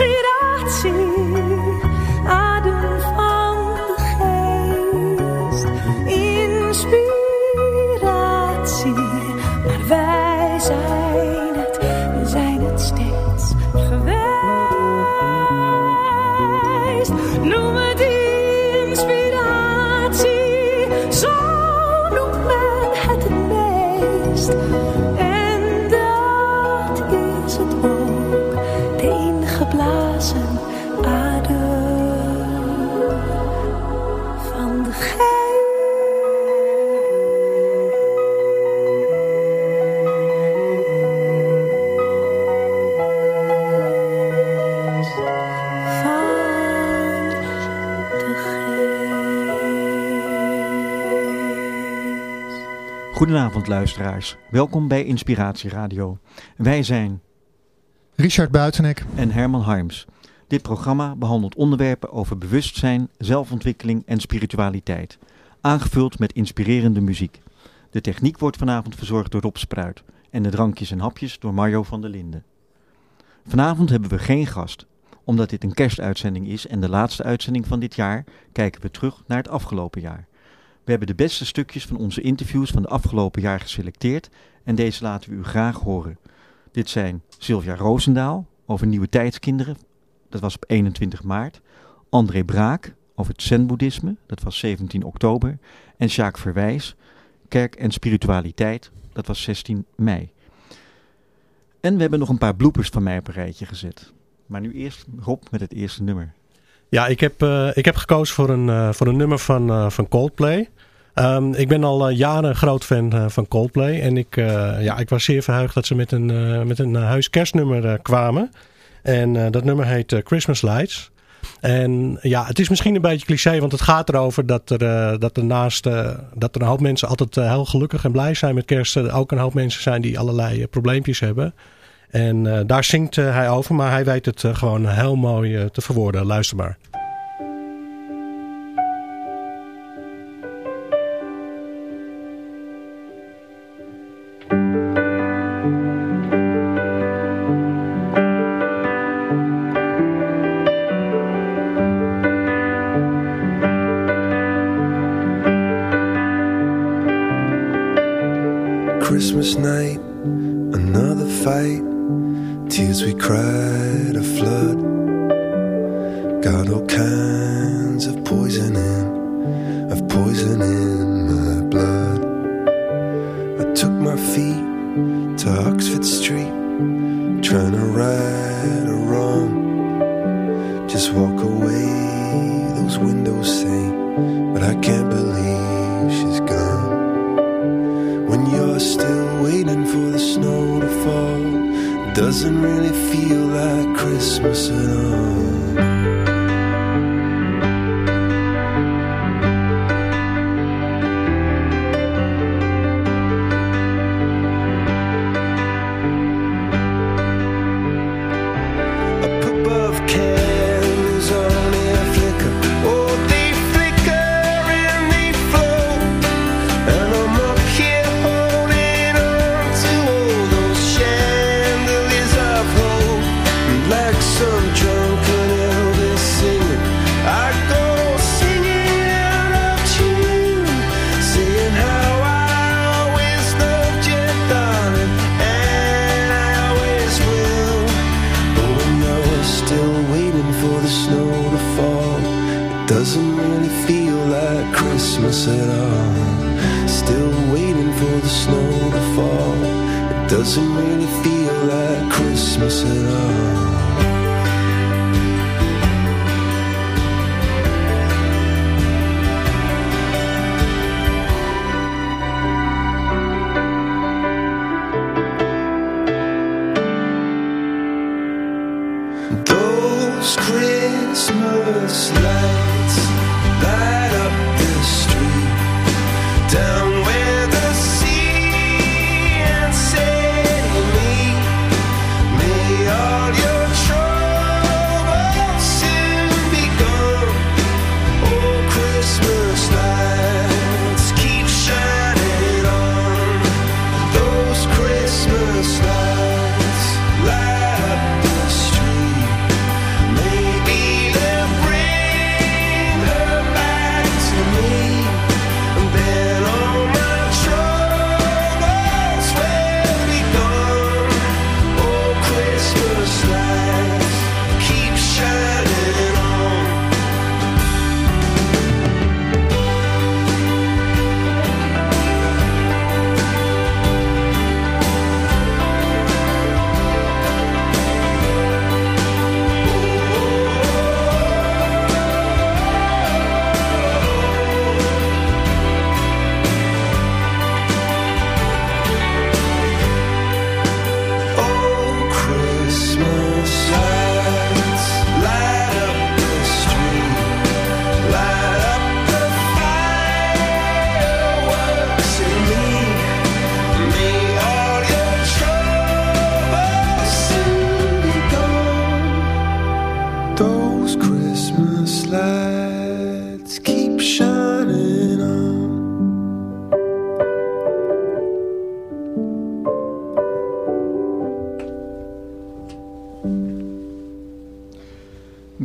Goedenavond luisteraars, welkom bij Inspiratie Radio. Wij zijn Richard Buitenek en Herman Harms. Dit programma behandelt onderwerpen over bewustzijn, zelfontwikkeling en spiritualiteit, aangevuld met inspirerende muziek. De techniek wordt vanavond verzorgd door Rob Spruit en de drankjes en hapjes door Mario van der Linden. Vanavond hebben we geen gast. Omdat dit een kerstuitzending is en de laatste uitzending van dit jaar, kijken we terug naar het afgelopen jaar. We hebben de beste stukjes van onze interviews van de afgelopen jaar geselecteerd en deze laten we u graag horen. Dit zijn Sylvia Roosendaal over nieuwe tijdskinderen, dat was op 21 maart. André Braak over het zen-boeddhisme, dat was 17 oktober. En Sjaak Verwijs, kerk en spiritualiteit, dat was 16 mei. En we hebben nog een paar bloepers van mij op een rijtje gezet. Maar nu eerst Rob met het eerste nummer. Ja, ik heb, uh, ik heb gekozen voor een, uh, voor een nummer van, uh, van Coldplay. Um, ik ben al jaren groot fan van Coldplay. En ik, ja, ik was zeer verheugd dat ze met een, met een huis kerstnummer kwamen. En dat nummer heet Christmas Lights. En ja, het is misschien een beetje cliché, want het gaat erover dat er, dat er naast dat een hoop mensen altijd heel gelukkig en blij zijn met kerst. ook een hoop mensen zijn die allerlei probleempjes hebben. En uh, daar zingt uh, hij over, maar hij weet het uh, gewoon heel mooi te verwoorden. Luister maar.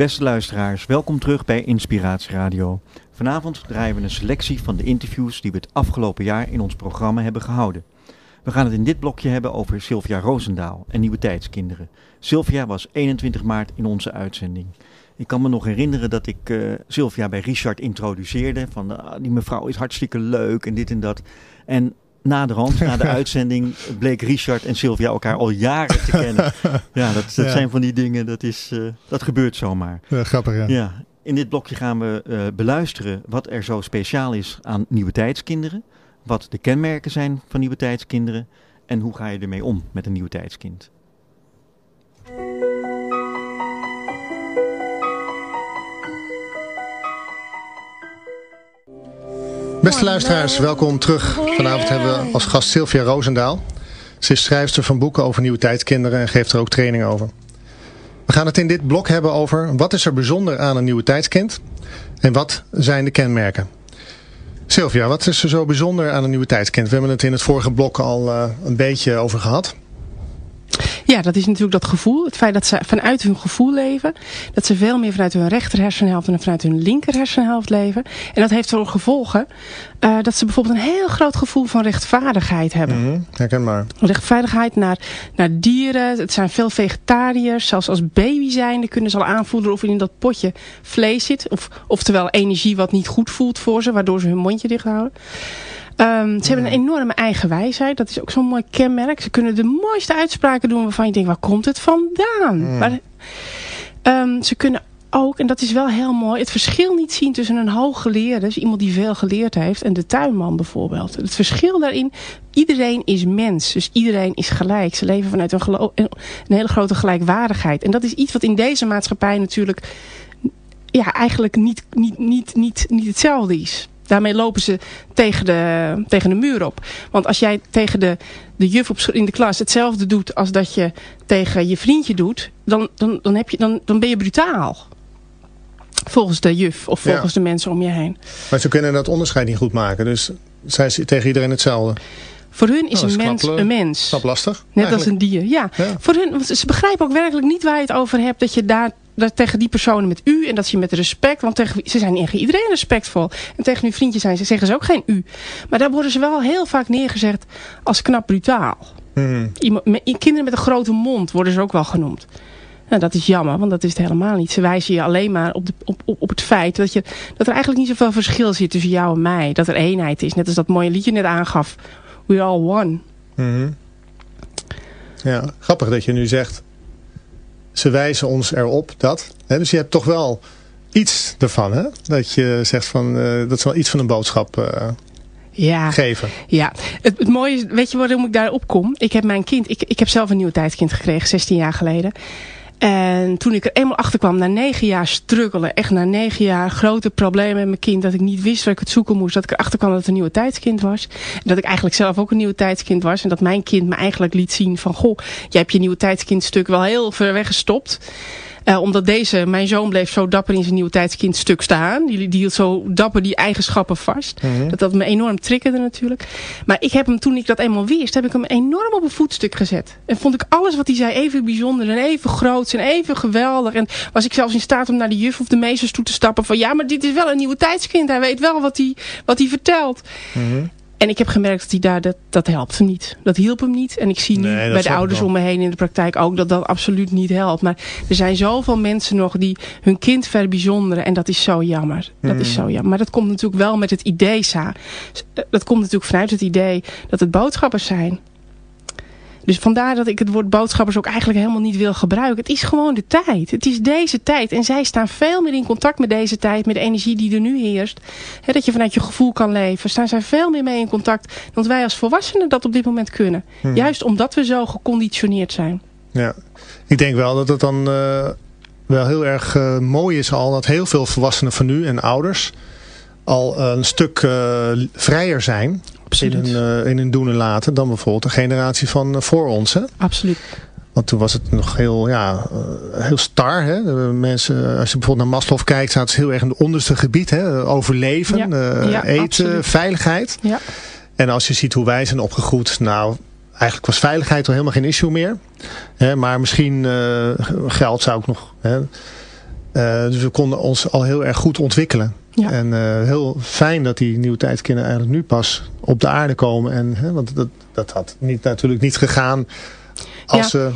Beste luisteraars, welkom terug bij Inspiratie Radio. Vanavond draaien we een selectie van de interviews die we het afgelopen jaar in ons programma hebben gehouden. We gaan het in dit blokje hebben over Sylvia Roosendaal en Nieuwe Tijdskinderen. Sylvia was 21 maart in onze uitzending. Ik kan me nog herinneren dat ik uh, Sylvia bij Richard introduceerde. Van ah, die mevrouw is hartstikke leuk en dit en dat. En na de rand, na de uitzending, bleek Richard en Sylvia elkaar al jaren te kennen. Ja, dat, dat Ja. zijn van die dingen, dat, is, eh, dat gebeurt zomaar. Ja, grappig, ja. Ja, in dit blokje gaan we eh, beluisteren wat er zo speciaal is aan nieuwe tijdskinderen. Wat de kenmerken zijn van nieuwe tijdskinderen. En hoe ga je ermee om met een nieuwe tijdskind. Beste luisteraars, welkom terug. Vanavond hebben we als gast Sylvia Roosendaal. Ze is schrijfster van boeken over nieuwe tijdskinderen en geeft er ook training over. We gaan het in dit blok hebben over wat is er bijzonder aan een nieuwe tijdskind en wat zijn de kenmerken. Sylvia, wat is er zo bijzonder aan een nieuwe tijdskind? We hebben het in het vorige blok al eh, een beetje over gehad. Ja, dat is natuurlijk dat gevoel. Het feit dat ze vanuit hun gevoel leven. Dat ze veel meer vanuit hun rechter hersenhelft en vanuit hun linker hersenhelft leven. En dat heeft voor gevolgen eh, dat ze bijvoorbeeld een heel groot gevoel van rechtvaardigheid hebben. Mhm, herkenbaar. Rechtvaardigheid naar, naar dieren. Het zijn veel vegetariërs. Zelfs als baby zijnde kunnen ze al aanvoelen of in dat potje vlees zit. Of, oftewel energie wat niet goed voelt voor ze. Waardoor ze hun mondje dicht houden. Ehm, ze hebben een enorme eigen wijsheid. Dat is ook zo'n mooi kenmerk. Ze kunnen de mooiste uitspraken doen waarvan je denkt, waar komt het vandaan? Maar, ehm, ze kunnen ook, en dat is wel heel mooi, het verschil niet zien tussen een hooggeleerde, dus iemand die veel geleerd heeft, en de tuinman bijvoorbeeld. Het verschil daarin, iedereen is mens, dus iedereen is gelijk. Ze leven vanuit een een hele grote gelijkwaardigheid. En dat is iets wat in deze maatschappij natuurlijk ja, eigenlijk niet, niet, niet, niet, niet hetzelfde is. Daarmee lopen ze tegen de, tegen de muur op. Want als jij tegen de, de juf op, in de klas hetzelfde doet als dat je tegen je vriendje doet, dan, dan, dan, heb je, dan, dan ben je brutaal. Volgens de juf of Ja. volgens de mensen om je heen. Maar ze kunnen dat onderscheid niet goed maken. Dus zijn ze tegen iedereen hetzelfde. Voor hun is Oh, dat is een mens knap, een mens. Snap lastig? Net als een dier, ja. Ja. Voor hun, want ze begrijpen ook werkelijk niet waar je het over hebt. Dat je daar, dat tegen die personen met u en dat je met respect. Want tegen, ze zijn tegen iedereen respectvol. En tegen hun vriendjes zijn ze, zeggen ze ook geen u. Maar daar worden ze wel heel vaak neergezet als knap brutaal. Mhm. Iemand, met- kinderen met een grote mond worden ze ook wel genoemd. Nou, dat is jammer, want dat is het helemaal niet. Ze wijzen je alleen maar op, de, op, op, op het feit dat, je, dat er eigenlijk niet zoveel verschil zit tussen jou en mij. Dat er eenheid is. Net als dat mooie liedje net aangaf. We're all one. Mhm. Ja, grappig dat je nu zegt, ze wijzen ons erop dat. Hè, dus je hebt toch wel iets ervan, hè? Dat je zegt van, eh, dat ze wel iets van een boodschap eh, Ja. geven. Ja, het, het mooie is, weet je waarom ik daarop kom? Ik heb mijn kind, ik, ik heb zelf een nieuwe tijdskind gekregen, 16 jaar geleden. En toen ik er eenmaal achter kwam, na negen jaar struggelen, echt na negen jaar grote problemen met mijn kind, dat ik niet wist waar ik het zoeken moest, dat ik erachter kwam dat het een nieuwe tijdskind was. En dat ik eigenlijk zelf ook een nieuwe tijdskind was. En dat mijn kind me eigenlijk liet zien van, goh, jij hebt je nieuwe tijdskind wel heel ver weggestopt. Eh, omdat deze, mijn zoon bleef zo dapper in zijn nieuwe tijdskind staan. Die, die hield zo dapper die eigenschappen vast. Mhm. Dat dat me enorm triggerde natuurlijk. Maar ik heb hem, toen ik dat eenmaal wist, heb ik hem enorm op een voetstuk gezet. En vond ik alles wat hij zei even bijzonder en even groot en even geweldig. En was ik zelfs in staat om naar de juf of de meesters toe te stappen van ja, maar dit is wel een nieuwe tijdskind. Hij weet wel wat hij, wat hij vertelt. Mhm. En ik heb gemerkt dat hij daar, dat, dat helpt hem niet. Dat hielp hem niet. En ik zie nu Nee, bij de ouders om me heen in de praktijk ook dat dat absoluut niet helpt. Maar er zijn zoveel mensen nog die hun kind verbijzonderen. En dat is zo jammer. Dat is zo jammer. Maar dat komt natuurlijk wel met het idee, Sa. Dat komt natuurlijk vanuit het idee dat het boodschappers zijn. Dus vandaar dat ik het woord boodschappers ook eigenlijk helemaal niet wil gebruiken. Het is gewoon de tijd. Het is deze tijd. En zij staan veel meer in contact met deze tijd. Met de energie die er nu heerst. Dat je vanuit je gevoel kan leven. Staan zij veel meer mee in contact. Dan wij als volwassenen dat op dit moment kunnen. Mhm. Juist omdat we zo geconditioneerd zijn. Ja, ik denk wel dat het dan eh, wel heel erg eh, mooi is al dat heel veel volwassenen van nu en ouders al een stuk eh, vrijer zijn in Absoluut. hun, eh, in hun doen en laten dan bijvoorbeeld een generatie van eh, voor ons. Hè? Absoluut. Want toen was het nog heel, ja, eh, heel star. Hè? De mensen, als je bijvoorbeeld naar Maslow kijkt, zaten ze heel erg in het onderste gebied. Hè? Overleven, Ja, ja, eten, absoluut. veiligheid. Ja. En als je ziet hoe wij zijn opgegroeid, nou, eigenlijk was veiligheid al helemaal geen issue meer. Hè? Maar misschien geld zou ook nog. Hè? Dus we konden ons al heel erg goed ontwikkelen. Ja. En eh, heel fijn dat die nieuwe tijdskinderen eigenlijk nu pas op de aarde komen. En, hè, want dat, dat had niet, natuurlijk niet gegaan als Ja. ze...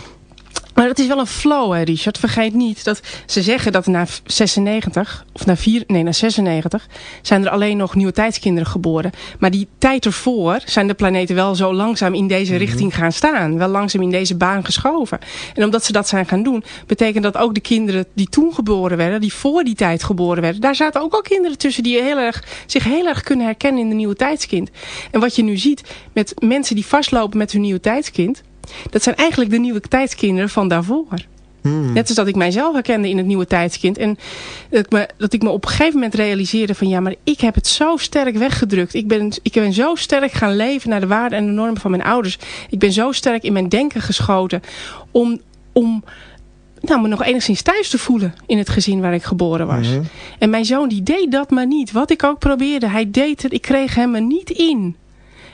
Maar het is wel een flow, hè, Richard. Vergeet niet dat ze zeggen dat na 96, of na, 4, nee, na 96, zijn er alleen nog nieuwe tijdskinderen geboren. Maar die tijd ervoor zijn de planeten wel zo langzaam in deze richting gaan staan. Wel langzaam in deze baan geschoven. En omdat ze dat zijn gaan doen, betekent dat ook de kinderen die toen geboren werden, die voor die tijd geboren werden, daar zaten ook al kinderen tussen die heel erg, zich heel erg kunnen herkennen in de nieuwe tijdskind. En wat je nu ziet met mensen die vastlopen met hun nieuwe tijdskind, dat zijn eigenlijk de nieuwe tijdskinderen van daarvoor. Hmm. Net als dat ik mijzelf herkende in het nieuwe tijdskind. En dat ik, me, dat ik me op een gegeven moment realiseerde van ja, maar ik heb het zo sterk weggedrukt. Ik ben, ik ben zo sterk gaan leven naar de waarden en de normen van mijn ouders. Ik ben zo sterk in mijn denken geschoten om, om nou, me nog enigszins thuis te voelen in het gezin waar ik geboren was. Mhm. En mijn zoon die deed dat maar niet. Wat ik ook probeerde, hij deed het. Ik kreeg hem er niet in.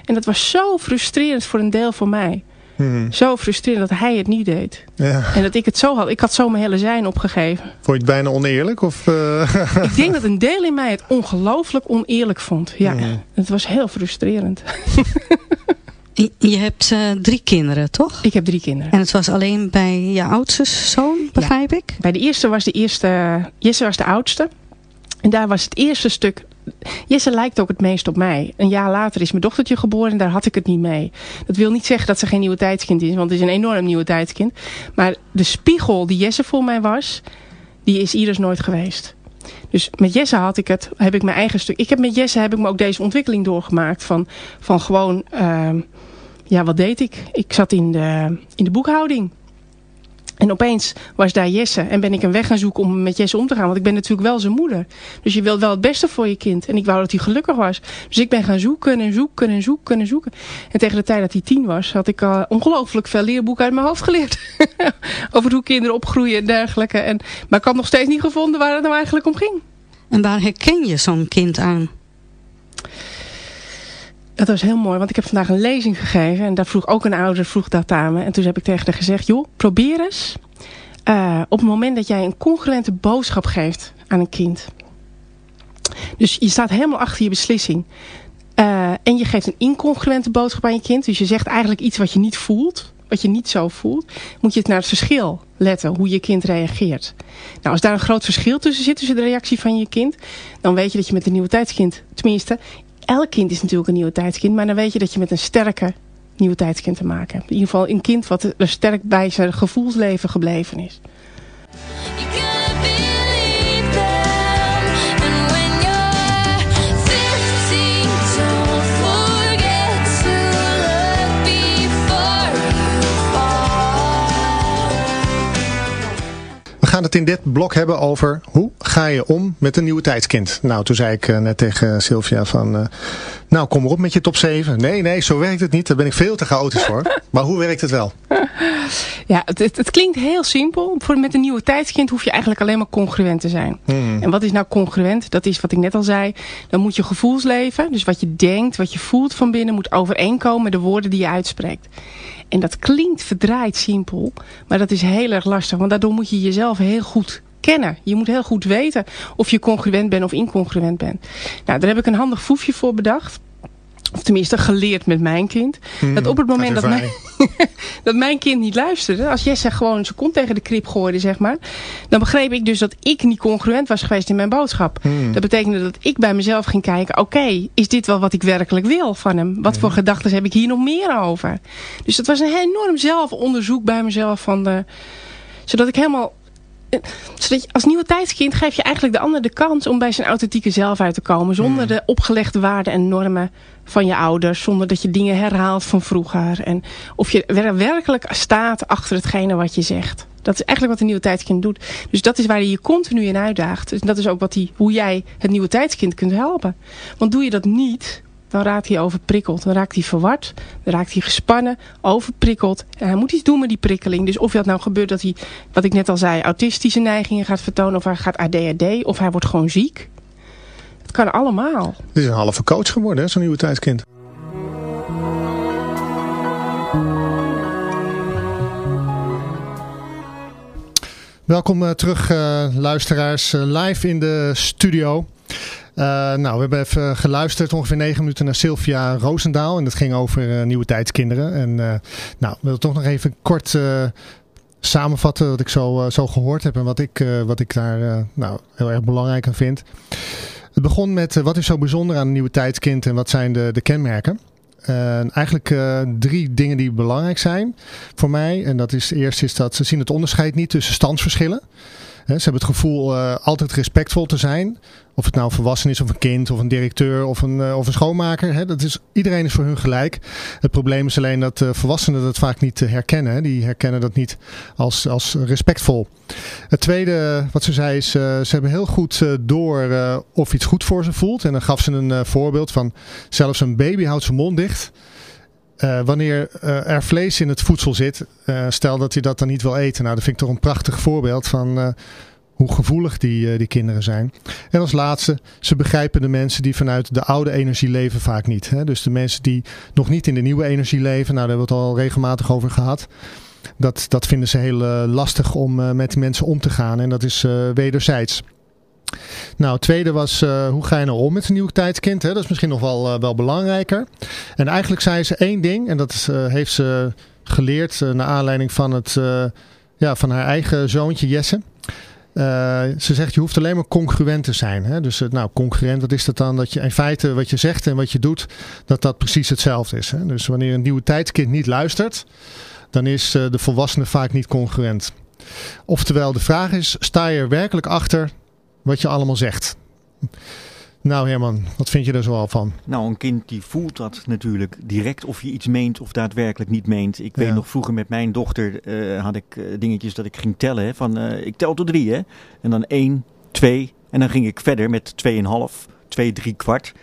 En dat was zo frustrerend voor een deel van mij. Mhm. Zo frustrerend dat hij het niet deed. Ja. En dat ik het zo had. Ik had zo mijn hele zijn opgegeven. Vond je het bijna oneerlijk? Of, eh, Ik denk dat een deel in mij het ongelooflijk oneerlijk vond. Ja, Mhm. het was heel frustrerend. Je- Je hebt eh, drie kinderen, toch? Ik heb drie kinderen. En het was alleen bij je oudste zoon, begrijp ik? Bij de eerste was de eerste... Jesse was de oudste. En daar was het eerste stuk... Jesse lijkt ook het meest op mij. Een jaar later is mijn dochtertje geboren en daar had ik het niet mee. Dat wil niet zeggen dat ze geen nieuwe tijdskind is, want het is een enorm nieuwe tijdskind. Maar de spiegel die Jesse voor mij was, die is Iris nooit geweest. Dus met Jesse had ik het, heb ik mijn eigen stuk. Ik heb met Jesse heb ik me ook deze ontwikkeling doorgemaakt van, van gewoon, ehm, ja wat deed ik? Ik zat in de, in de boekhouding. En opeens was daar Jesse en ben ik een weg gaan zoeken om met Jesse om te gaan. Want ik ben natuurlijk wel zijn moeder. Dus je wilt wel het beste voor je kind. En ik wou dat hij gelukkig was. Dus ik ben gaan zoeken en zoeken en zoeken en zoeken. En tegen de tijd dat hij tien was, had ik uh, ongelooflijk veel leerboeken uit mijn hoofd geleerd. Over hoe kinderen opgroeien en dergelijke. En, maar ik had nog steeds niet gevonden waar het nou eigenlijk om ging. En waar herken je zo'n kind aan? Dat was heel mooi, want ik heb vandaag een lezing gegeven. En daar vroeg ook een ouder vroeg dat aan me. En toen heb ik tegen haar gezegd, joh, probeer eens. Uh, op het moment dat jij een congruente boodschap geeft aan een kind. Dus je staat helemaal achter je beslissing. Uh, en je geeft een incongruente boodschap aan je kind. Dus je zegt eigenlijk iets wat je niet voelt. Wat je niet zo voelt. Moet je het naar het verschil letten. Hoe je kind reageert. Nou, als daar een groot verschil tussen zit. Tussen de reactie van je kind. Dan weet je dat je met een nieuwe tijdskind. Tenminste, elk kind is natuurlijk een nieuwe tijdskind. Maar dan weet je dat je met een sterke nieuwe tijdskind te maken hebt. In ieder geval een kind wat er sterk bij zijn gevoelsleven gebleven is. In dit blok hebben over hoe ga je om met een nieuwe tijdskind. Nou, toen zei ik uh, net tegen Sylvia van, uh, nou kom erop met je top 7. Nee, nee, zo werkt het niet. Daar ben ik veel te chaotisch voor. maar hoe werkt het wel? Ja, het, het, het, klinkt heel simpel. Voor, met een nieuwe tijdskind hoef je eigenlijk alleen maar congruent te zijn. Hmm. En wat is nou congruent? Dat is wat ik net al zei. Dan moet je gevoelsleven, dus wat je denkt, wat je voelt van binnen, moet overeenkomen met de woorden die je uitspreekt. En dat klinkt verdraaid simpel, maar dat is heel erg lastig. Want daardoor moet je jezelf heel goed kennen. Je moet heel goed weten of je congruent bent of incongruent bent. Nou, daar heb ik een handig foefje voor bedacht. Of tenminste geleerd met mijn kind. Hmm, dat op het moment dat mijn, dat mijn kind niet luisterde. Als Jesse gewoon zijn kont tegen de krip gooide, zeg maar. Dan begreep ik dus dat ik niet congruent was geweest in mijn boodschap. Hmm. Dat betekende dat ik bij mezelf ging kijken. Oké, okay, is dit wel wat ik werkelijk wil van hem? Wat voor gedachten heb ik hier nog meer over? Dus dat was een enorm zelfonderzoek bij mezelf. Van de, zodat ik helemaal zodat je als nieuwe tijdskind geef je eigenlijk de ander de kans om bij zijn authentieke zelf uit te komen. Zonder Hmm. de opgelegde waarden en normen van je ouders. Zonder dat je dingen herhaalt van vroeger. En of je werkelijk staat achter hetgene wat je zegt. Dat is eigenlijk wat een nieuwe tijdskind doet. Dus dat is waar je je continu in uitdaagt. Dus dat is ook wat die, hoe jij het nieuwe tijdskind kunt helpen. Want doe je dat niet, dan raakt hij overprikkeld. Dan raakt hij verward, dan raakt hij gespannen, overprikkeld. En hij moet iets doen met die prikkeling. Dus of dat nou gebeurt dat hij, wat ik net al zei, autistische neigingen gaat vertonen. Of hij gaat ADHD, of hij wordt gewoon ziek. Het kan allemaal. Het is een halve coach geworden, zo'n nieuwe tijdskind. Welkom uh, terug uh, luisteraars, uh, live in de studio. nou, we hebben even geluisterd ongeveer negen minuten naar Sylvia Roosendaal. En dat ging over nieuwe tijdskinderen. En nou, ik wil toch nog even kort samenvatten wat ik zo, zo gehoord heb. En wat ik, wat ik daar nou, heel erg belangrijk aan vind. Het begon met wat is zo bijzonder aan een nieuwe tijdskind en wat zijn de, de kenmerken. Eigenlijk uh, drie dingen die belangrijk zijn voor mij. En dat is eerst is dat ze zien het onderscheid niet tussen standsverschillen. Ze hebben het gevoel uh, altijd respectvol te zijn. Of het nou een volwassen is of een kind of een directeur of een, uh, of een schoonmaker. Hè, dat is, iedereen is voor hun gelijk. Het probleem is alleen dat uh, volwassenen dat vaak niet herkennen. Hè. Die herkennen dat niet als, als respectvol. Het tweede wat ze zei is, ze hebben heel goed door of iets goed voor ze voelt. En dan gaf ze een voorbeeld van zelfs een baby houdt zijn mond dicht... Wanneer er vlees in het voedsel zit, stel dat hij dat dan niet wil eten. Nou, dat vind ik toch een prachtig voorbeeld van hoe gevoelig die, die kinderen zijn. En als laatste, ze begrijpen de mensen die vanuit de oude energie leven vaak niet. Hè? Dus de mensen die nog niet in de nieuwe energie leven, nou daar hebben we het al regelmatig over gehad. Dat, dat vinden ze heel lastig om met mensen om te gaan en dat is wederzijds. Nou, het tweede was hoe ga je nou om met een nieuw tijdskind? Hè? Dat is misschien nog wel, wel belangrijker. En eigenlijk zei ze één ding en dat heeft ze geleerd naar aanleiding van, het, ja, van haar eigen zoontje Jesse. Ze zegt je hoeft alleen maar congruent te zijn. Hè? Dus nou, congruent, wat is dat dan? Dat je in feite wat je zegt en wat je doet, dat dat precies hetzelfde is. Hè? Dus wanneer een nieuwe tijdskind niet luistert, dan is de volwassene vaak niet congruent. Oftewel, de vraag is, sta je er werkelijk achter wat je allemaal zegt. Nou Herman, wat vind je er zoal van? Nou, een kind die voelt dat natuurlijk direct of je iets meent of daadwerkelijk niet meent. Ik weet nog vroeger met mijn dochter uh, had ik uh, dingetjes dat ik ging tellen. Hè, van uh, ik tel tot drie hè. En dan één, twee en dan ging ik verder met tweeënhalf, twee, drie kwart.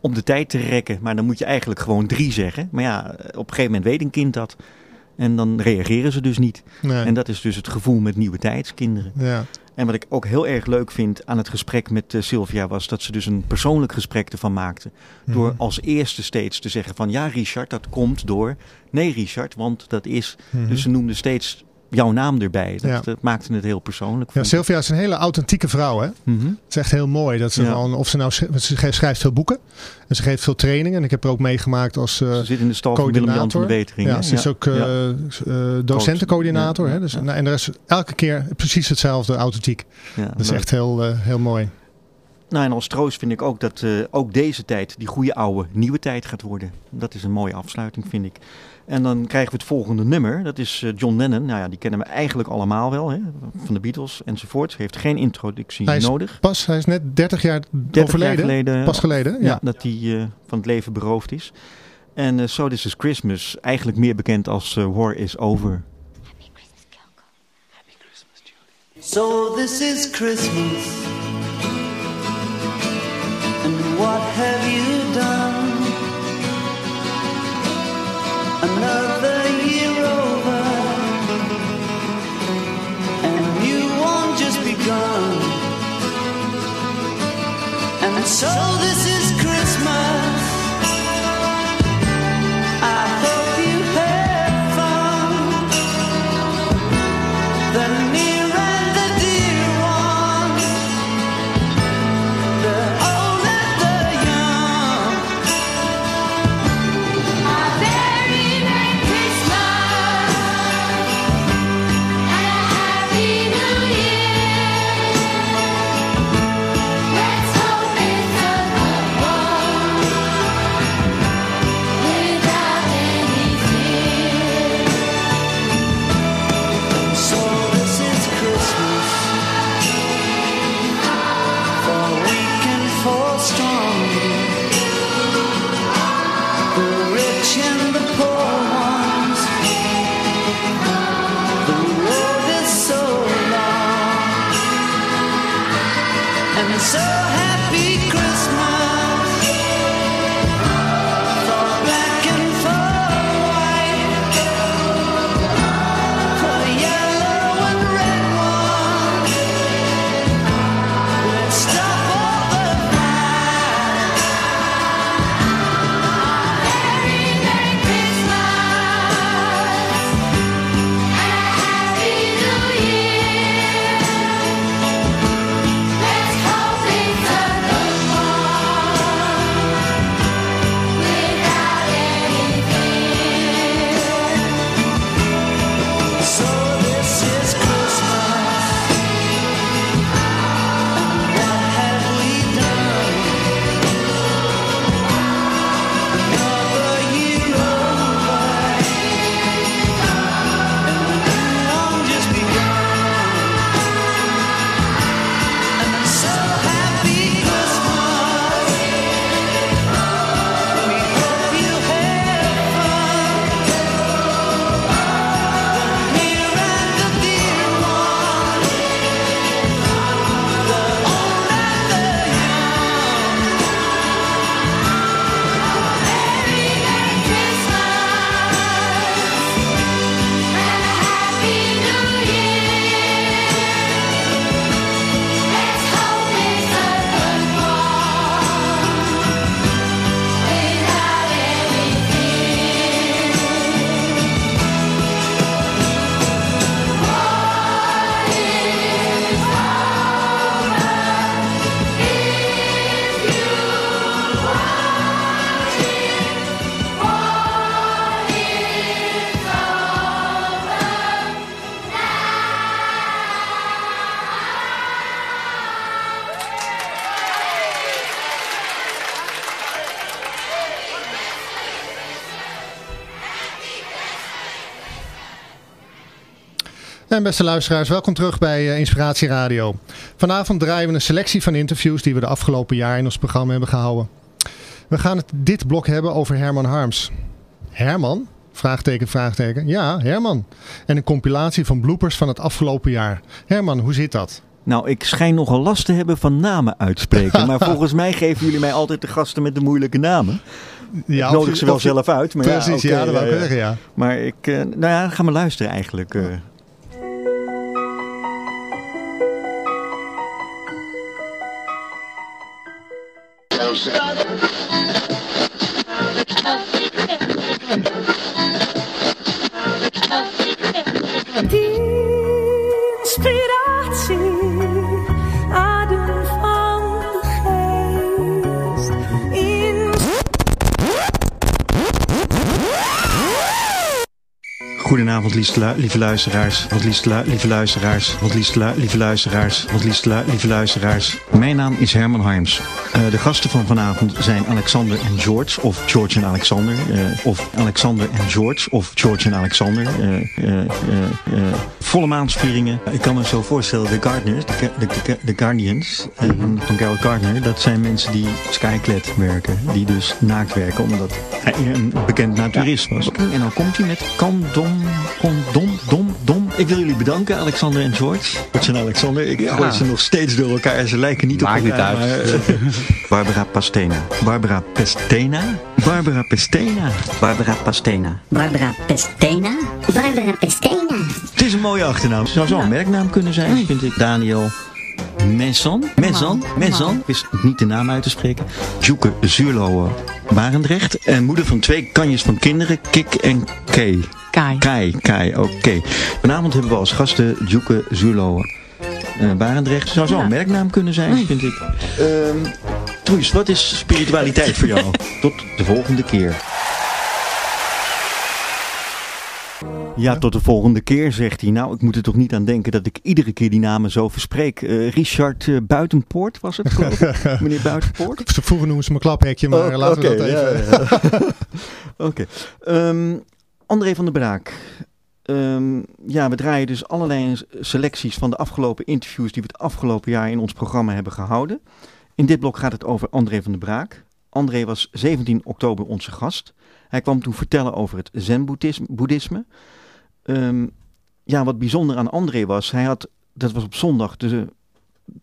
Om de tijd te rekken. Maar dan moet je eigenlijk gewoon drie zeggen. Maar ja, op een gegeven moment weet een kind dat. En dan reageren ze dus niet. Nee. En dat is dus het gevoel met nieuwe tijdskinderen. Ja. En wat ik ook heel erg leuk vind aan het gesprek met uh, Sylvia was dat ze dus een persoonlijk gesprek ervan maakte. Mm. Door als eerste steeds te zeggen van ja Richard, dat komt door. Nee Richard, want dat is. Mm. Dus ze noemde steeds jouw naam erbij. Dat, ja. dat, maakte het heel persoonlijk. Ja, Sylvia is een hele authentieke vrouw. Hè? Mm -hmm. Het is echt heel mooi. Dat ze, ja. dan, of ze, nou, ze schrijft veel boeken. En ze geeft veel trainingen. En ik heb er ook meegemaakt als uh, Ze zit in de stal van Willem-Jan van de Wetering. Ja, ze is ook uh, uh, docentencoördinator. Hè? Dus, nou, en er is elke keer precies hetzelfde authentiek. dat is echt heel, heel mooi. Nou, en als troost vind ik ook dat uh, ook deze tijd die goede oude nieuwe tijd gaat worden. Dat is een mooie afsluiting, vind ik. En dan krijgen we het volgende nummer. Dat is uh, John Lennon. Nou ja, die kennen we eigenlijk allemaal wel. Hè? Van de Beatles enzovoort. Heeft geen introductie hij nodig. Pas, hij is net 30 jaar 30 overleden. Jaar geleden, pas geleden. Ja, ja dat hij uh, van het leven beroofd is. En uh, So This Is Christmas. Eigenlijk meer bekend als War Is Over. Happy Christmas, Kelko. Happy Christmas, Julie. So this is Christmas. What have you done? another year over, and you won't just begun. And so this is En beste luisteraars, welkom terug bij eh, Inspiratie Radio. Vanavond draaien we een selectie van interviews die we de afgelopen jaar in ons programma hebben gehouden. We gaan het dit blok hebben over Herman Harms. Herman? Vraagteken, vraagteken. Ja, Herman. En een compilatie van bloopers van het afgelopen jaar. Herman, hoe zit dat? Nou, ik schijn nogal last te hebben van namen uitspreken. maar volgens mij geven jullie mij altijd de gasten met de moeilijke namen. Ja, ik nodig ze wel zelf uit. Maar Precies, ja, ja, dat wou ik ja, ja. zeggen, ja. Maar ik, eh, nou ja, ga maar luisteren eigenlijk. eh. Inspiratie, Goedenavond, lieve luisteraars. Wat liefste lu- lieve luisteraars. Wat liefste lu- lieve luisteraars. Wat liefste lu- lieve luisteraars. Mijn naam is Herman Harms. Eh, de gasten van vanavond zijn Alexander en George. Of George en Alexander. eh, of Alexander en George. Of George en Alexander. eh, volle maansvieringen. Ik kan me zo voorstellen, de Gardeners, de, Guardians van, van Carol Gardner. Dat zijn mensen die Skyclad werken. Die dus naakt werken, omdat hij een bekend naturist was. En dan komt hij met kandom, kondom, dom, dom. Ik wil jullie bedanken, Alexander en George. George en Alexander, ik gooi ze nog steeds door elkaar en ze lijken niet Maakt op niet elkaar. uit. maar, eh, Barbara Pastena. Barbara Pestena? Barbara Pestena. Barbara Pastena. Barbara Pestena. Barbara Pestena. Het is een mooie achternaam. Zou zo een merknaam kunnen zijn, vind ik. Daniel Messon. Messon. Messon. Ik wist niet de naam uit te spreken. Joeke Zuurlo Barendrecht. En moeder van twee kanjes van kinderen. Kik en Kay. Kai. Kai. Kai, oké. Vanavond hebben we als gasten Joeke Zuurlo eh Barendrecht. Zou zo een merknaam kunnen zijn, vind ik. Ehm Truus, wat is spiritualiteit voor jou? Tot de volgende keer. Ja, tot de volgende keer, zegt hij. Nou, ik moet er toch niet aan denken dat ik iedere keer die namen zo verspreek. Eh, Richard eh, Buitenpoort was het, geloof ik? Meneer Buitenpoort? Ze vroeger noemen ze me klaphekje, maar Oh, laten we dat even... ja, ja. Oké. Ehm, André van der Braak. Ehm, ja, we draaien dus allerlei selecties van de afgelopen interviews die we het afgelopen jaar in ons programma hebben gehouden. In dit blok gaat het over André van der Braak. André was 17 oktober onze gast. Hij kwam toen vertellen over het zen-boeddhisme. Ehm, ja, wat bijzonder aan André was, hij had, dat was op zondag, de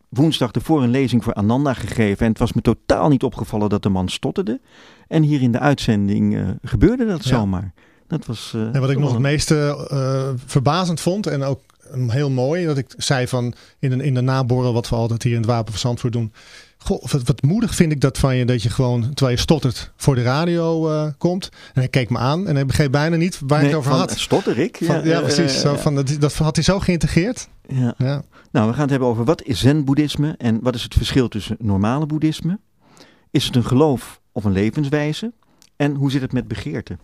woensdag ervoor een lezing voor Ananda gegeven. En het was me totaal niet opgevallen dat de man stotterde. En hier in de uitzending eh, gebeurde dat Ja. zomaar. Dat was, eh, En wat ik nog het meeste eh, verbazend vond en ook mm, heel mooi, dat ik zei van in, een, in de naborrel wat we altijd hier in het Wapen van Zandvoort doen. Goh, wat, wat moedig vind ik dat van je, dat je gewoon, terwijl je stottert, voor de radio eh, komt. En hij keek me aan en hij begreep bijna niet waar Nee, ik het over van, had. Stotter ik? Van- ja, precies. Zo, van, dat, dat had hij zo geïntegreerd. ja. Ja. Nou, we gaan het hebben over wat is zen-boeddhisme en wat is het verschil tussen normale boeddhisme? Is het een geloof of een levenswijze? En hoe zit het met begeerte?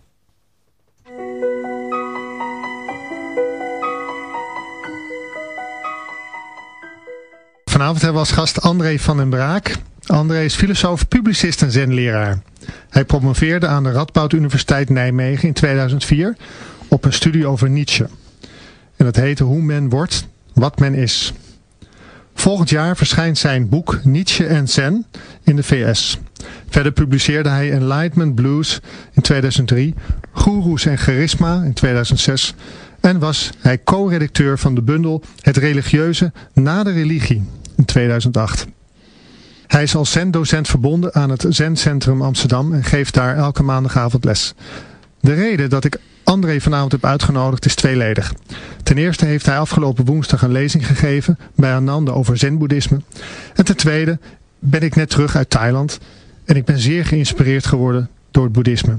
Vanavond hebben we als gast André van den Braak. André is filosoof, publicist en zenleraar. Hij promoveerde aan de Radboud Universiteit Nijmegen in 2004 op een studie over Nietzsche. En dat heette Hoe men wordt, wat men is. Volgend jaar verschijnt zijn boek Nietzsche en Zen in de VS. Verder publiceerde hij Enlightenment Blues in 2003, Goeroes en Charisma in 2006 en was hij co-redacteur van de bundel Het religieuze na de religie 2008. Hij is als zen-docent verbonden aan het Zen-centrum Amsterdam en geeft daar elke maandagavond les. De reden dat ik André vanavond heb uitgenodigd is tweeledig. Ten eerste heeft hij afgelopen woensdag een lezing gegeven bij Ananda over zen-boeddhisme. En ten tweede ben ik net terug uit Thailand en ik ben zeer geïnspireerd geworden door het boeddhisme.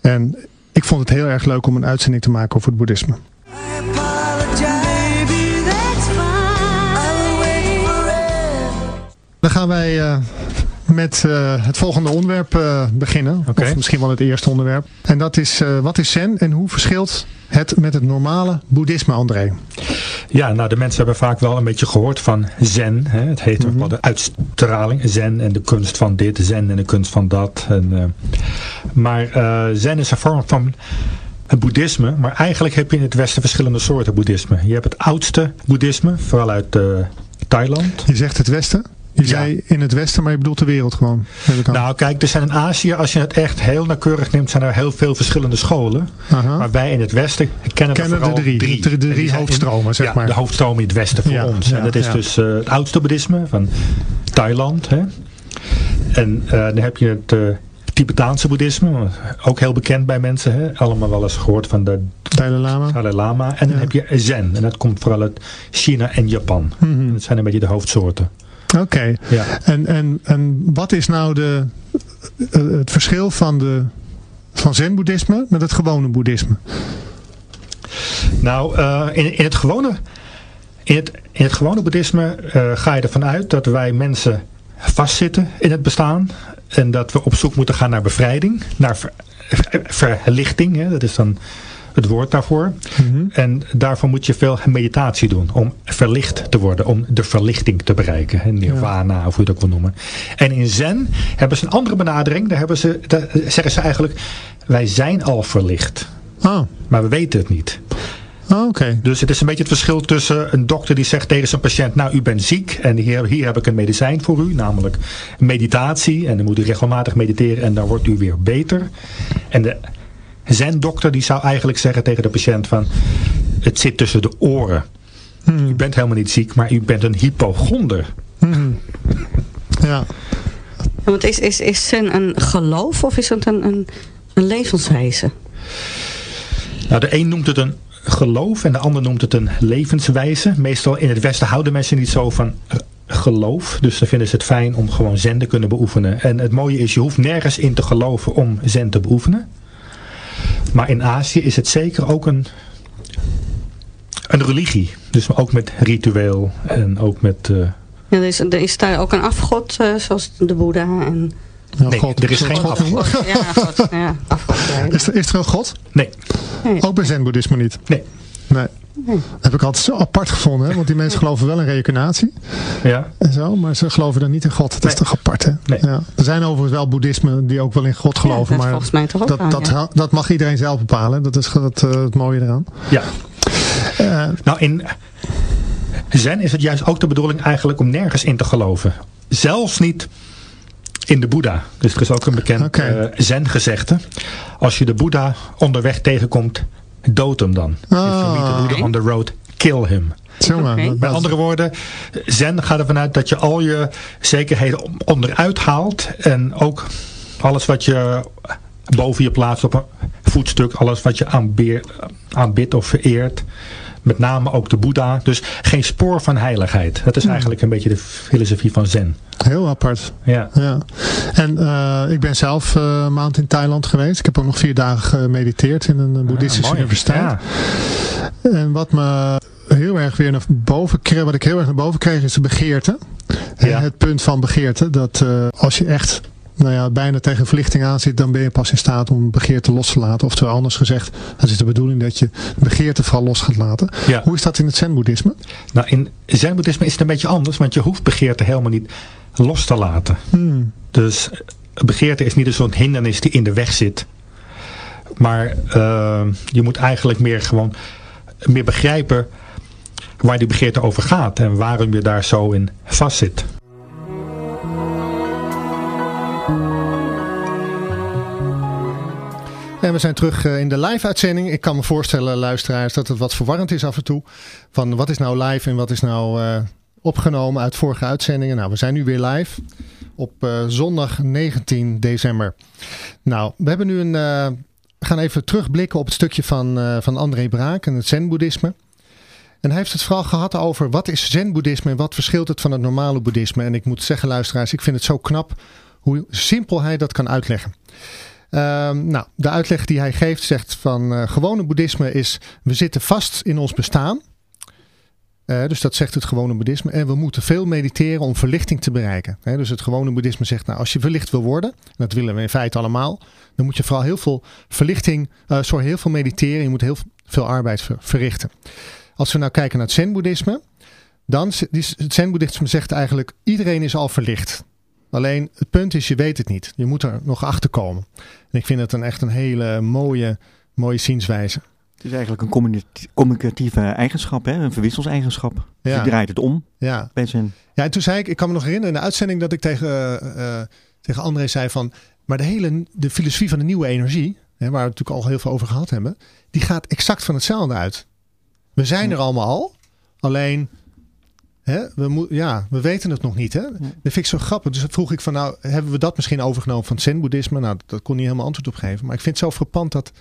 En ik vond het heel erg leuk om een uitzending te maken over het boeddhisme. Dan gaan wij eh, met eh, het volgende onderwerp eh, beginnen. Oké. Of misschien wel het eerste onderwerp. En dat is, wat is zen en hoe verschilt het met het normale boeddhisme, André? Ja, nou de mensen hebben vaak wel een beetje gehoord van zen. Hè? Het heet ook wel de uitstraling. Zen en de kunst van dit, zen en de kunst van dat. En, maar zen is een vorm van het boeddhisme. Maar eigenlijk heb je in het Westen verschillende soorten boeddhisme. Je hebt het oudste boeddhisme, vooral uit Thailand. Je zegt het Westen. Je zei in het Westen, maar je bedoelt de wereld gewoon. Nou kijk, er zijn in Azië, als je het echt heel nauwkeurig neemt, zijn er heel veel verschillende scholen. Aha. Maar wij in het Westen kennen, Kennen vooral de drie. De- de drie hoofdstromen, zeg ja, maar. de hoofdstromen in het Westen voor Ja, ons. ja, en dat is dus eh, het oudste boeddhisme van Thailand. Hè? En eh, dan heb je het eh, Tibetaanse boeddhisme, ook heel bekend bij mensen. Hè? Allemaal wel eens gehoord van de Dalai Lama. Dalai Lama. En dan Ja. heb je Zen. En dat komt vooral uit China en Japan. Mhm. En dat zijn een beetje de hoofdsoorten. Oké. Ja. En, en, en wat is nou de, eh, het verschil van, de, van zen-boeddhisme met het gewone boeddhisme? Nou, eh, in, in, het gewone, in, het, in het gewone boeddhisme eh, ga je ervan uit dat wij mensen vastzitten in het bestaan. En dat we op zoek moeten gaan naar bevrijding, naar ver- ver- verlichting. Hè, dat is dan het woord daarvoor. Mhm. En daarvoor moet je veel meditatie doen om verlicht te worden, om de verlichting te bereiken. hè, Nirvana of hoe je ook wil noemen. En in Zen hebben ze een andere benadering. Daar, hebben ze, daar zeggen ze eigenlijk, wij zijn al verlicht. Oh, Maar we weten het niet. oh, oké. Dus het is een beetje het verschil tussen een dokter die zegt tegen zijn patiënt, nou u bent ziek en hier, hier heb ik een medicijn voor u, namelijk meditatie. En dan moet u regelmatig mediteren en dan wordt u weer beter. En de zen-dokter die zou eigenlijk zeggen tegen de patiënt van, het zit tussen de oren. Mhm. U bent helemaal niet ziek, maar u bent een hypochonder. Mhm. Ja. Want is, is, is zen een geloof of is het een, een, een levenswijze? Nou, de een noemt het een geloof en de ander noemt het een levenswijze. Meestal in het Westen houden mensen niet zo van eh, geloof. Dus dan vinden ze het fijn om gewoon zen te kunnen beoefenen. En het mooie is, je hoeft nergens in te geloven om zen te beoefenen. Maar in Azië is het zeker ook een, een religie. Dus ook met ritueel en ook met... eh, Ja, er, is, er is daar ook een afgod, eh, zoals de Boeddha. En, Nou, Nee, er is geen afgod. ja, afgod. Ja, afgod ja. Is, er, is er een god? nee, Ook bij zen-boeddhisme niet? nee. Nee. Dat heb ik altijd zo apart gevonden, hè? want die mensen geloven wel in reïncarnatie Ja, en zo, maar ze geloven dan niet in God. Dat is toch apart, hè? Nee. Ja. Er zijn overigens wel boeddhismen die ook wel in God geloven, dat maar volgens mij toch ook dat, wel, dat, ja. dat mag iedereen zelf bepalen. Dat is het, eh, het mooie eraan. ja. Eh, Nou, in Zen is het juist ook de bedoeling eigenlijk om nergens in te geloven. Zelfs niet in de Boeddha. Dus er is ook een bekend Oké. eh, Zen-gezegde. Als je de Boeddha onderweg tegenkomt, dood hem dan. If you meet the Ah. On the road, kill him. Dat- Met andere woorden, Zen gaat ervan uit dat je al je zekerheden onderuit haalt. En ook alles wat je boven je plaatst op een voetstuk. Alles wat je aanbidt of vereert. Met name ook de Boeddha. Dus geen spoor van heiligheid. Dat is eigenlijk een beetje de filosofie van Zen. heel apart. Ja. Ja. En eh, ik ben zelf eh, een maand in Thailand geweest. Ik heb ook nog vier dagen gemediteerd in een eh, boeddhistische Ah, mooi. universiteit. Ja. En wat me heel erg weer naar boven kreeg, wat ik heel erg naar boven kreeg, is de begeerte. Ja. Het punt van begeerte. Dat als je echt nou ja, bijna tegen verlichting aan zit, dan ben je pas in staat om begeerte los te laten. Oftewel anders gezegd, dan is de bedoeling dat je begeerte vooral los gaat laten. Ja. Hoe is dat in het zen-boeddhisme? Nou, in Zen-boeddhisme is het een beetje anders. Want je hoeft begeerte helemaal niet los te laten. Hmm. Dus eh, begeerte is niet een soort hindernis die in de weg zit. Maar eh, je moet eigenlijk meer gewoon meer begrijpen waar die begeerte over gaat. En waarom je daar zo in vastzit. En we zijn terug eh, in de live-uitzending. Ik kan me voorstellen, luisteraars, dat het wat verwarrend is af en toe. Van wat is nou live en wat is nou eh, opgenomen uit vorige uitzendingen. Nou, we zijn nu weer live op eh, zondag 19 december. Nou, we hebben nu een... gaan even terugblikken op het stukje van, van André Braak en het zen-boeddhisme. En hij heeft het vooral gehad over wat is zen-boeddhisme en wat verschilt het van het normale boeddhisme. En ik moet zeggen, luisteraars, ik vind het zo knap hoe simpel hij dat kan uitleggen. Ehm, nou, de uitleg die hij geeft zegt van eh, gewone boeddhisme is we zitten vast in ons bestaan. Eh, dus dat zegt het gewone boeddhisme. En we moeten veel mediteren om verlichting te bereiken. Dus het gewone boeddhisme zegt nou als je verlicht wil worden, en dat willen we in feite allemaal, dan moet je vooral heel veel verlichting, sorry, heel veel mediteren. Je moet heel veel arbeid ver- verrichten. Als we nou kijken naar het zen-boeddhisme, dan het zen-boeddhisme zegt eigenlijk iedereen is al verlicht. Alleen het punt is, je weet het niet. Je moet er nog achter komen. En ik vind het een echt een hele mooie mooie zienswijze. Het is eigenlijk een communicati- communicatieve eigenschap, hè? een verwisselseigenschap. Ja. je draait het om Ja. Ja, en toen zei ik, ik kan me nog herinneren in de uitzending dat ik tegen, eh, eh, tegen André zei van, maar de hele de filosofie van de nieuwe energie, hè, waar we het natuurlijk al heel veel over gehad hebben, die gaat exact van hetzelfde uit. We zijn er allemaal al, alleen hè, we, moet, ja, we weten het nog niet. Hè? Dat vind ik zo grappig. Dus vroeg ik van, nou, hebben we dat misschien overgenomen van het zen-boeddhisme? Nou, dat kon niet helemaal antwoord op geven. Maar ik vind het zo frappant dat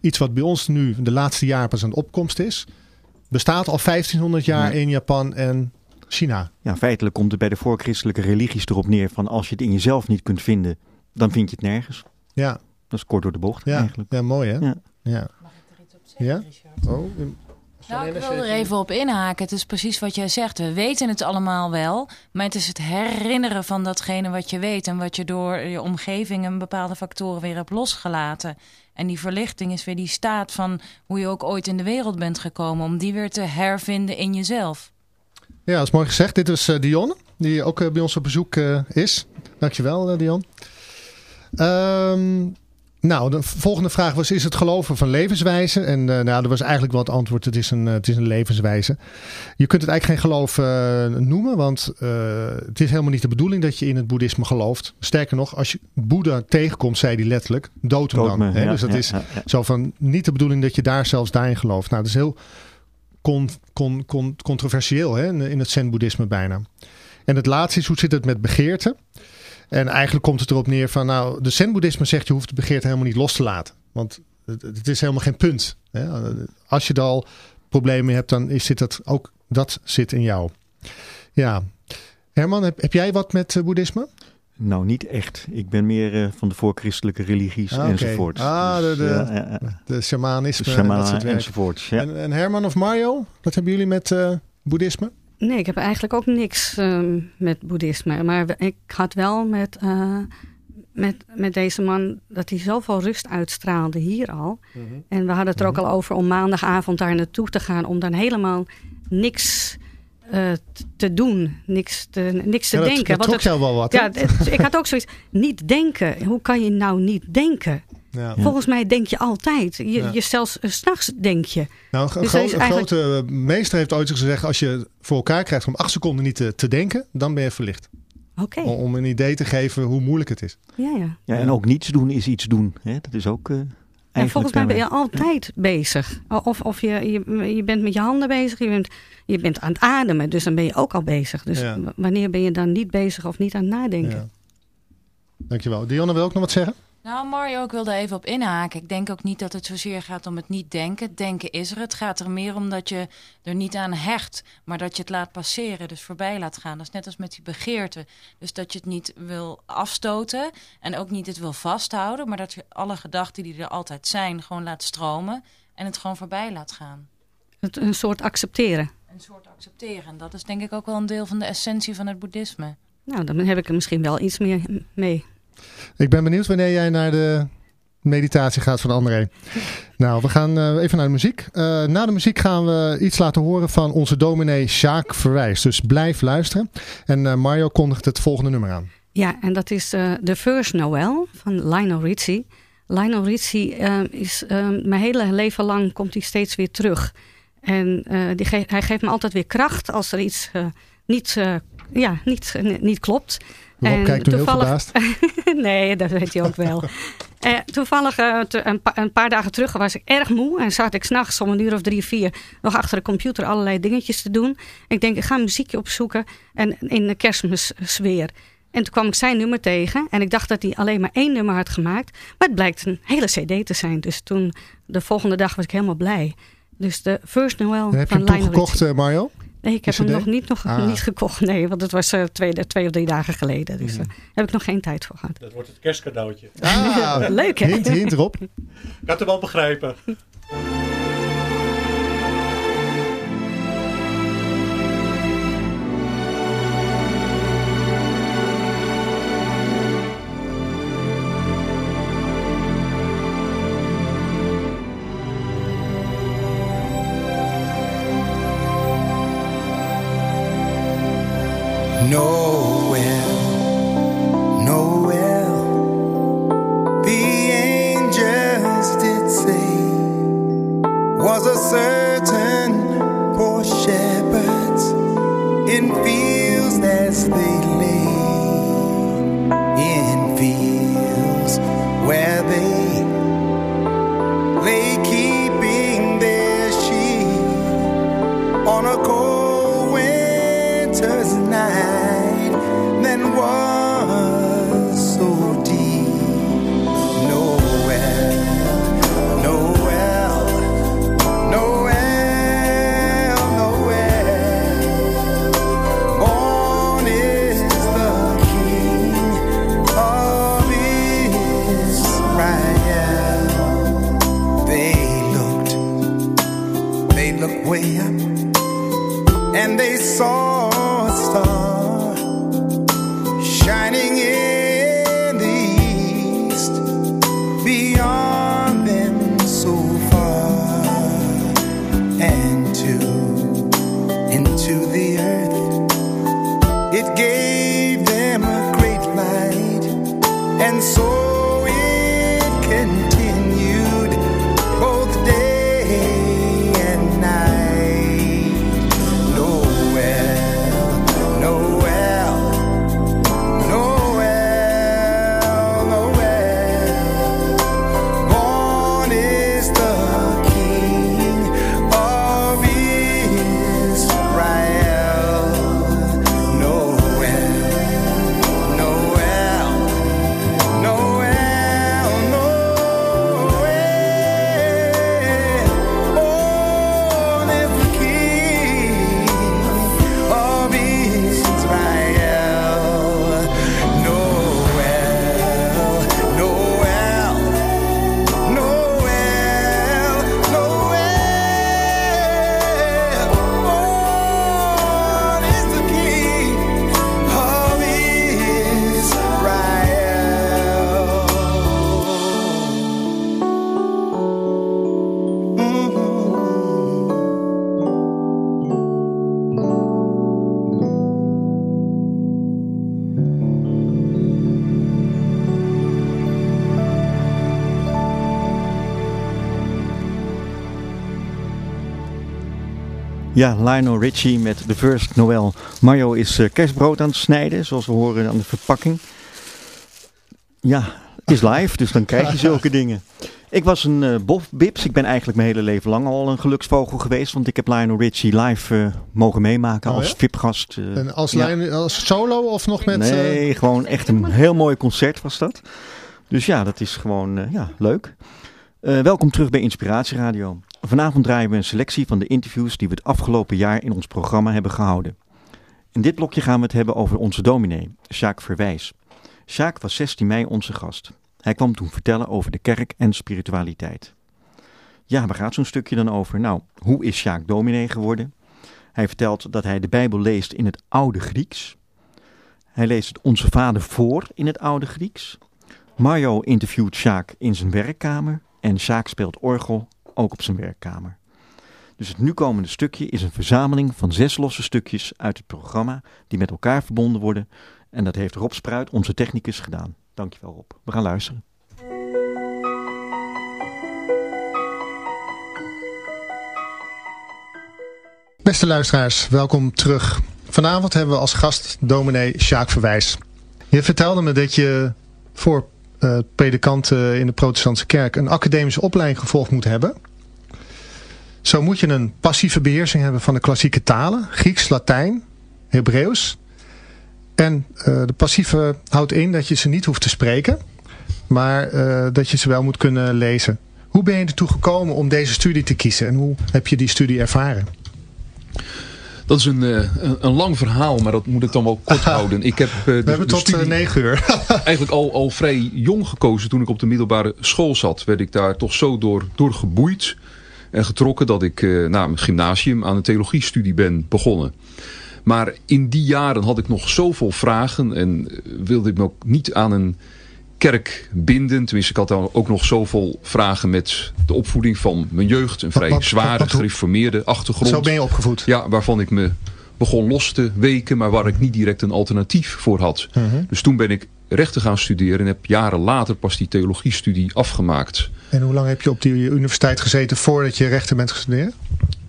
iets wat bij ons nu de laatste jaren pas aan de opkomst is, bestaat al 1500 jaar Ja. in Japan en China. Ja, feitelijk komt het bij de voorchristelijke religies erop neer van als je het in jezelf niet kunt vinden, dan vind je het nergens. Ja. Dat is kort door de bocht Ja, eigenlijk. ja mooi hè? Ja. Ja. Ja? Oh, Nou, ik wil er even op inhaken. Het is precies wat jij zegt. We weten het allemaal wel. Maar het is het herinneren van datgene wat je weet. En wat je door je omgeving en bepaalde factoren weer hebt losgelaten. En die verlichting is weer die staat van hoe je ook ooit in de wereld bent gekomen. Om die weer te hervinden in jezelf. Ja, dat is mooi gezegd. Dit was eh, Dion, die ook eh, bij ons op bezoek eh, is. Dankjewel, uh, Dion. Ehm, nou, de volgende vraag was, is het geloven van levenswijze? En uh, nou, er was eigenlijk wel het antwoord, het is een, uh, het is een levenswijze. Je kunt het eigenlijk geen geloof uh, noemen, want het is helemaal niet de bedoeling dat je in het boeddhisme gelooft. Sterker nog, als je Boeddha tegenkomt, zei hij letterlijk, dood hem dan. me, hè? ja, dus dat ja, is ja. zo van, niet de bedoeling dat je daar zelfs daarin gelooft. Nou, dat is heel con, con, con, controversieel hè? In, in het zen-boeddhisme bijna. En het laatste is, hoe zit het met begeerte? En eigenlijk komt het erop neer van, nou, de zen-boeddhisme zegt je hoeft de begeerte helemaal niet los te laten. Want het, het is helemaal geen punt. Hè? Als je er al problemen mee hebt, dan is zit dat ook, dat zit in jou. Ja. Herman, heb, heb jij wat met uh, boeddhisme? Nou, niet echt. Ik ben meer uh, van de voorchristelijke religies ah, okay. enzovoort. Ah, de, de, Dus, ja. de shamanisme de shamanen en dat soort enzovoort. Ja. En, en, Herman of Mario, wat hebben jullie met boeddhisme? Nee, ik heb eigenlijk ook niks um, met boeddhisme. Maar ik had wel met, uh, met, met deze man dat hij zoveel rust uitstraalde hier al. Mm -hmm. En we hadden het er ook al over om maandagavond daar naartoe te gaan. Om dan helemaal niks uh, te doen. Niks te, niks te ja, dat, denken. Dat trok jou wel wat. Ja, het, ik had ook zoiets. Niet denken. Hoe kan je nou niet denken? Ja. Volgens mij denk je altijd. Je, Ja. je zelfs uh, s'nachts denk je. Nou, een, Dus gro- eigenlijk- grote uh, meester heeft ooit gezegd... als je voor elkaar krijgt om acht seconden niet te, te denken... dan ben je verlicht. Oké. Om, om een idee te geven hoe moeilijk het is. Ja, ja. Ja, en ook niets doen is iets doen. Hè? Dat is ook. Uh, En volgens mij ben je altijd bezig. Of, of je, je, je bent met je handen bezig, je bent, je bent aan het ademen, dus dan ben je ook al bezig. Dus Ja. wanneer ben je dan niet bezig of niet aan het nadenken? Ja. Dankjewel. Dionne wil ook nog wat zeggen? Nou, Mario, ik wilde even op inhaken. Ik denk ook niet dat het zozeer gaat om het niet denken. Denken is er. Het gaat er meer om dat je er niet aan hecht, maar dat je het laat passeren, dus voorbij laat gaan. Dat is net als met die begeerte. Dus dat je het niet wil afstoten en ook niet het wil vasthouden, maar dat je alle gedachten die er altijd zijn gewoon laat stromen en het gewoon voorbij laat gaan. Het, een soort accepteren. Een soort accepteren. En dat is denk ik ook wel een deel van de essentie van het boeddhisme. Nou, dan heb ik er misschien wel iets meer mee. Ik ben benieuwd wanneer jij naar de meditatie gaat van André. Nou, we gaan eh, even naar de muziek. Eh, na de muziek gaan we iets laten horen van onze dominee Sjaak Verwijs. Dus blijf luisteren. En eh, Mario kondigt het volgende nummer aan. Ja, en dat is The First Noel van Lionel Richie. Lionel Richie is mijn hele leven lang komt hij steeds weer terug. En die hij geeft me altijd weer kracht als er iets niet, ja, niet, niet klopt. Rob kijkt nu heel verbaasd. nee, dat weet je ook wel. Eh, toevallig eh, te- een, pa- een paar dagen terug was ik erg moe. En zat ik s'nachts om een uur of drie, vier nog achter de computer allerlei dingetjes te doen. Ik denk, ik ga een muziekje opzoeken en in de kerstmissfeer. En toen kwam ik zijn nummer tegen. En ik dacht dat hij alleen maar één nummer had gemaakt. Maar het blijkt een hele cd te zijn. Dus toen, de volgende dag was ik helemaal blij. Dus de First Noel En heb je van hem Lionel gekocht, eh, Mario? Nee, ik heb hem nog niet, nog Ah. niet gekocht. Nee, want het was eh, twee, twee of drie dagen geleden. Dus daar heb ik nog geen tijd voor gehad. Dat wordt het kerstcadeautje. Ah, Leuk, hè? Hint, hint erop. Ik had hem wel begrijpen. Ja, Lionel Richie met The First Noel. Mario is eh, kerstbrood aan het snijden, zoals we horen aan de verpakking. Ja, het is live, dus dan krijg je zulke dingen. Ik was een eh Bob Bips. Ik ben eigenlijk mijn hele leven lang al een geluksvogel geweest. Want ik heb Lionel Richie live eh, mogen meemaken Oh, als ja? VIP-gast. eh, En als, ja. als solo of nog met... eh, Nee, gewoon echt een heel mooi concert was dat. Dus ja, dat is gewoon eh, ja, leuk. Eh, welkom terug bij Inspiratie Radio. Vanavond draaien we een selectie van de interviews die we het afgelopen jaar in ons programma hebben gehouden. In dit blokje gaan we het hebben over onze dominee, Sjaak Verwijs. Sjaak was 16 mei onze gast. Hij kwam toen vertellen over de kerk en spiritualiteit. Ja, waar gaat zo'n stukje dan over? Nou, hoe is Sjaak dominee geworden? Hij vertelt dat hij de Bijbel leest in het oude Grieks. Hij leest het Onze Vader voor in het oude Grieks. Mario interviewt Sjaak in zijn werkkamer. En Sjaak speelt orgel ook op zijn werkkamer. Dus het nu komende stukje is een verzameling van zes losse stukjes uit het programma die met elkaar verbonden worden. En dat heeft Rob Spruit, onze technicus, gedaan. Dankjewel Rob. We gaan luisteren. Beste luisteraars, welkom terug. Vanavond hebben we als gast dominee Sjaak Verwijs. Je vertelde me dat je voor eh predikant eh, in de protestantse kerk een academische opleiding gevolgd moet hebben. Zo moet je een passieve beheersing hebben van de klassieke talen. Grieks, Latijn, Hebreeuws. En eh, de passieve houdt in dat je ze niet hoeft te spreken. Maar dat je ze wel moet kunnen lezen. Hoe ben je ertoe gekomen om deze studie te kiezen? En hoe heb je die studie ervaren? Dat is een, eh, een, een lang verhaal, maar dat moet ik dan wel kort houden. Ik heb, eh, de, We hebben tot eh, negen uur. eigenlijk al, al vrij jong gekozen. Toen ik op de middelbare school zat, werd ik daar toch zo door, door geboeid en getrokken dat ik na mijn gymnasium aan een theologiestudie ben begonnen. Maar in die jaren had ik nog zoveel vragen en wilde ik me ook niet aan een kerk binden. Tenminste, ik had dan ook nog zoveel vragen met de opvoeding van mijn jeugd. Een vrij wat- zware, wat- gereformeerde achtergrond. Zo ben je opgevoed. Ja, waarvan ik me begon los te weken, maar waar ik niet direct een alternatief voor had. Mhm. Dus toen ben ik rechten gaan studeren en heb jaren later pas die theologiestudie afgemaakt. En hoe lang heb je op die universiteit gezeten voordat je rechten bent gestudeerd?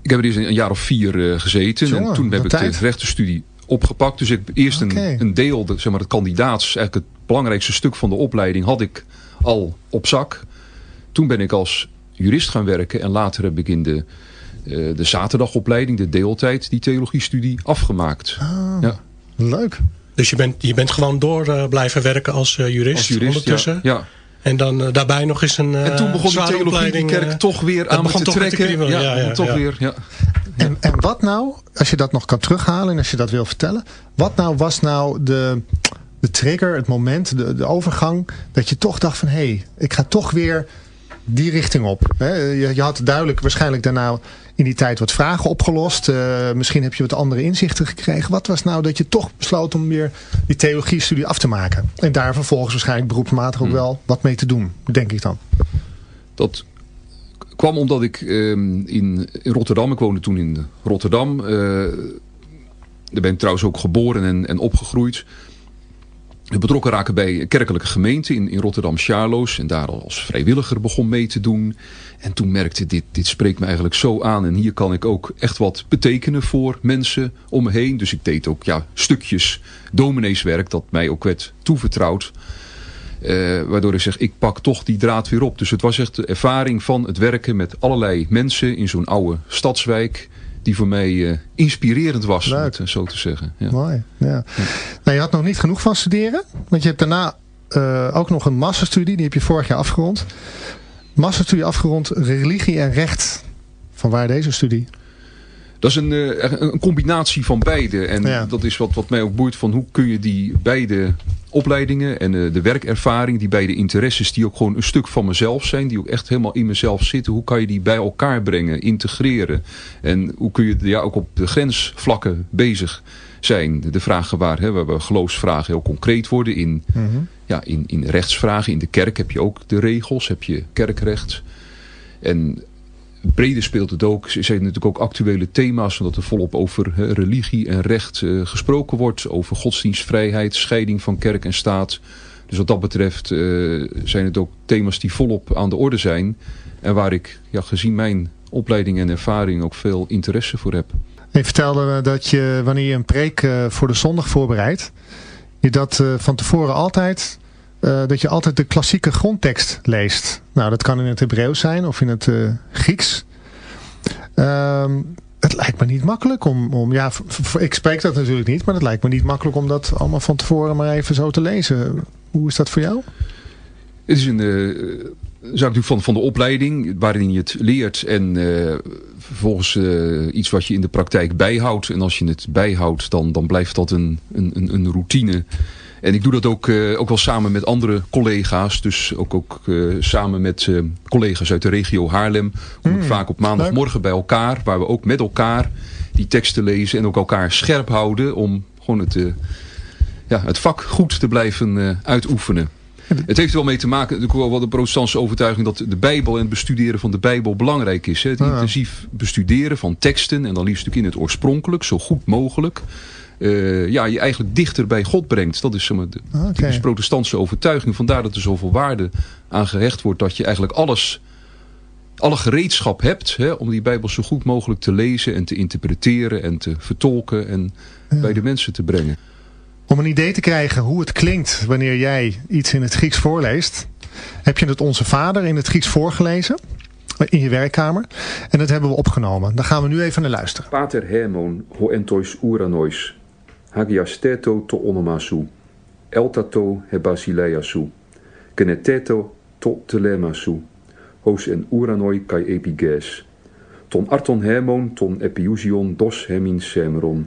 Ik heb er eerst een jaar of vier eh, gezeten en toen heb ik tijd. de rechtenstudie opgepakt. Dus ik heb eerst een, een deel, de, zeg maar het kandidaats, eigenlijk het belangrijkste stuk van de opleiding, had ik al op zak. Toen ben ik als jurist gaan werken en later heb ik in de, eh, de zaterdagopleiding, de deeltijd, die theologiestudie afgemaakt. Ah, Ja. Leuk. Dus je bent, je bent gewoon door eh, blijven werken als eh, jurist, Als jurist, ondertussen. ja. ja. En dan eh, daarbij nog eens een En toen begon die zware theologie, die kerk eh, toch weer aan me begon te toch weer te trekken. ja, ja, ja, toch ja. weer. Ja. En, en wat nou, als je dat nog kan terughalen en als je dat wil vertellen. Wat nou was nou de, de trigger, het moment, de, de overgang. Dat je toch dacht van hé, hey, ik ga toch weer die richting op. Hè? Je, je had duidelijk waarschijnlijk daarna in die tijd wat vragen opgelost. Eh, misschien heb je wat andere inzichten gekregen. Wat was nou dat je toch besloot om weer die theologie-studie af te maken? En daar vervolgens waarschijnlijk beroepsmatig ook Hmm. wel wat mee te doen, denk ik dan. Dat kwam omdat ik ehm, in, in Rotterdam, ik woonde toen in Rotterdam. eh, daar ben ik trouwens ook geboren en, en opgegroeid. Betrokken raken bij kerkelijke gemeenten in, in Rotterdam Charloes. En daar al als vrijwilliger begon mee te doen. En toen merkte dit, dit spreekt me eigenlijk zo aan. En hier kan ik ook echt wat betekenen voor mensen om me heen. Dus ik deed ook ja, stukjes domineeswerk dat mij ook werd toevertrouwd. Eh, waardoor ik zeg, ik pak toch die draad weer op. Dus het was echt de ervaring van het werken met allerlei mensen in zo'n oude stadswijk. Die voor mij eh, inspirerend was, om het, zo te zeggen. Ja. Mooi, ja. Nou, je had nog niet genoeg van studeren. Want je hebt daarna eh, ook nog een masterstudie. Die heb je vorig jaar afgerond. Masterstudie afgerond, religie en recht. Van waar deze studie? Dat is een, eh, echt een combinatie van beide. En dat is wat, wat mij ook boeit van hoe kun je die beide opleidingen en eh, de werkervaring, die beide interesses die ook gewoon een stuk van mezelf zijn, die ook echt helemaal in mezelf zitten, hoe kan je die bij elkaar brengen, integreren? En hoe kun je ja, ook op de grensvlakken bezig zijn? De vragen waar, hè, waar we geloofsvragen heel concreet worden in, ja, in, in rechtsvragen. In de kerk heb je ook de regels, heb je kerkrecht. En breder speelt het ook. Er zijn natuurlijk ook actuele thema's. Omdat er volop over religie en recht eh, gesproken wordt. Over godsdienstvrijheid, scheiding van kerk en staat. Dus wat dat betreft eh, zijn het ook thema's die volop aan de orde zijn. En waar ik ja, gezien mijn opleiding en ervaring ook veel interesse voor heb. Je vertelde me dat je, wanneer je een preek eh, voor de zondag voorbereidt, je dat eh, van tevoren altijd, eh, dat je altijd de klassieke grondtekst leest. Nou, dat kan in het Hebreeuws zijn of in het eh, Grieks. Ehm, het lijkt me niet makkelijk om, om ja, ik spreek dat natuurlijk niet, maar het lijkt me niet makkelijk om dat allemaal van tevoren maar even zo te lezen. Hoe is dat voor jou? Het is een eh, zaak natuurlijk van, van de opleiding waarin je het leert en eh, vervolgens iets wat je in de praktijk bijhoudt. En als je het bijhoudt, dan, dan blijft dat een, een, een routine. En ik doe dat ook, eh, ook wel samen met andere collega's. Dus ook, ook eh, samen met eh, collega's uit de regio Haarlem. Kom ik vaak op maandagmorgen bij elkaar. Waar we ook met elkaar die teksten lezen. En ook elkaar scherp houden. Om gewoon het, ja, het vak goed te blijven uitoefenen. Het heeft er wel mee te maken, natuurlijk wel wat de protestantse overtuiging, dat de Bijbel en het bestuderen van de Bijbel belangrijk is. Hè? Het intensief bestuderen van teksten en dan liefst natuurlijk in het oorspronkelijk, zo goed mogelijk. Eh, ja, je eigenlijk dichter bij God brengt. Dat is zeg maar, de protestantse overtuiging. Vandaar dat er zoveel waarde aan gehecht wordt dat je eigenlijk alles, alle gereedschap hebt hè, om die Bijbel zo goed mogelijk te lezen en te interpreteren en te vertolken en bij de mensen te brengen. Om een idee te krijgen hoe het klinkt wanneer jij iets in het Grieks voorleest, heb je het Onze Vader in het Grieks voorgelezen in je werkkamer. En dat hebben we opgenomen. Daar gaan we nu even naar luisteren. Pater Hermon ho entois uranois, hagiasteto to onomasu, eltato he basileiasu, geneteto to telemasu, hos en uranoi kai epiges, ton arton Hermon ton epiusion dos hemin semeron,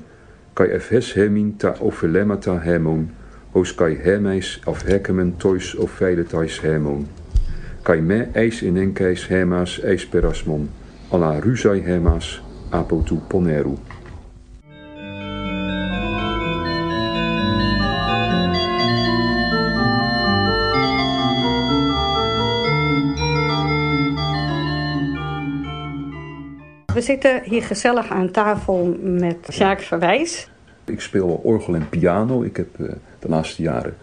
kai efhes hemin ta ophelemata Hermon, hos kai hermeis af hekemen tois of Hermon. Kai me eis in enkais hermas eis perasmon, alla rusai hermas apotu poneru. We zitten hier gezellig aan tafel met Sjaak Verwijs. Ik speel orgel en piano. Ik heb eh, de laatste jaren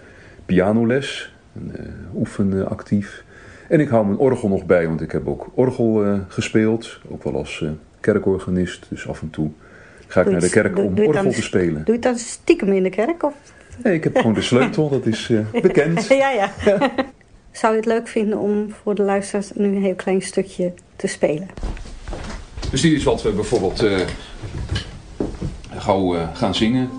pianoles, en, eh, oefen eh, actief. En ik hou mijn orgel nog bij, want ik heb ook orgel gespeeld. Ook wel als kerkorganist. Dus af en toe ga ik Doe naar de kerk doe- om doe orgel dan- te spelen. Doe je het dan stiekem in de kerk? Of? Nee, ik heb gewoon de sleutel, dat is bekend. ja, ja. Zou je het leuk vinden om voor de luisteraars nu een heel klein stukje te spelen? Dus dit is wat we bijvoorbeeld eh, gauw eh, gaan zingen.